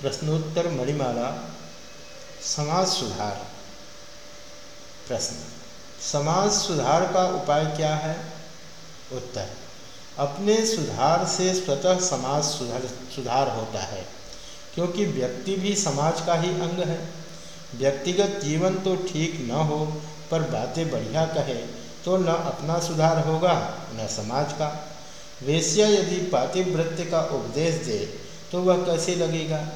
प्रश्नोत्तर मणिमाला, समाज सुधार। प्रश्न, समाज सुधार का उपाय क्या है? उत्तर, अपने सुधार से स्वतः समाज सुधार सुधार होता है, क्योंकि व्यक्ति भी समाज का ही अंग है। व्यक्तिगत जीवन तो ठीक न हो, पर बातें बढ़िया कहे तो न अपना सुधार होगा, न समाज का। वेश्या यदि पातिव्रत्य का उपदेश दे तो वह कैसे लगेगा?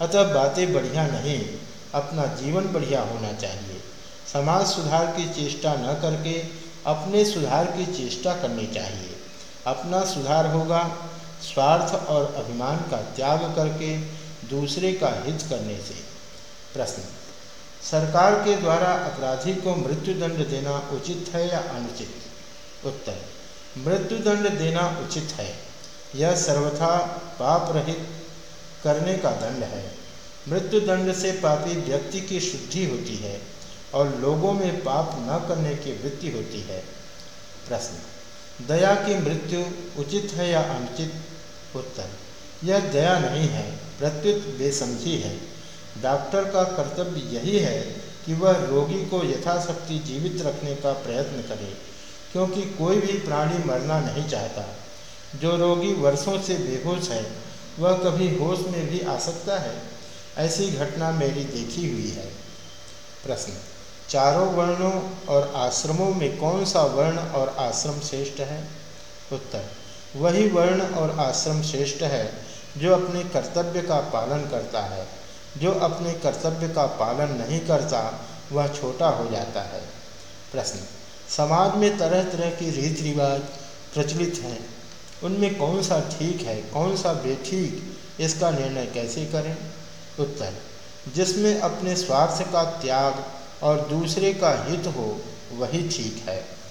अतः बातें बढ़िया नहीं, अपना जीवन बढ़िया होना चाहिए। समाज सुधार की चेष्टा न करके अपने सुधार की चेष्टा करनी चाहिए। अपना सुधार होगा, स्वार्थ और अभिमान का त्याग करके दूसरे का हित करने से। प्रश्न, सरकार के द्वारा अपराधी को मृत्युदंड देना उचित है या अनुचित? उत्तर, मृत्युदंड देना उचित है। यह सर्वथा पाप रहित करने का दंड है। मृत्यु दंड से पापी व्यक्ति की शुद्धि होती है और लोगों में पाप न करने की वृत्ति होती है। प्रश्न, दया की मृत्यु उचित है या अनुचित? उत्तर, यह दया नहीं है, प्रत्युत बेसमझी है। डॉक्टर का कर्तव्य यही है कि वह रोगी को यथाशक्ति जीवित रखने का प्रयत्न करे, क्योंकि कोई भी प्राणी मरना नहीं चाहता। जो रोगी वर्षों से बेहोश है, वह कभी होश में भी आ सकता है? ऐसी घटना मेरी देखी हुई है। प्रश्न, चारों वर्णों और आश्रमों में कौन सा वर्ण और आश्रम श्रेष्ठ है? उत्तर, वही वर्ण और आश्रम श्रेष्ठ है जो अपने कर्तव्य का पालन करता है। जो अपने कर्तव्य का पालन नहीं करता, वह छोटा हो जाता है। प्रश्न, समाज में तरह तरह की रीति रिवाज प्रचलित हैं। उनमें कौन सा ठीक है, कौन सा बेठीक, इसका निर्णय कैसे करें? उत्तर, जिसमें अपने स्वार्थ का त्याग और दूसरे का हित हो, वही ठीक है।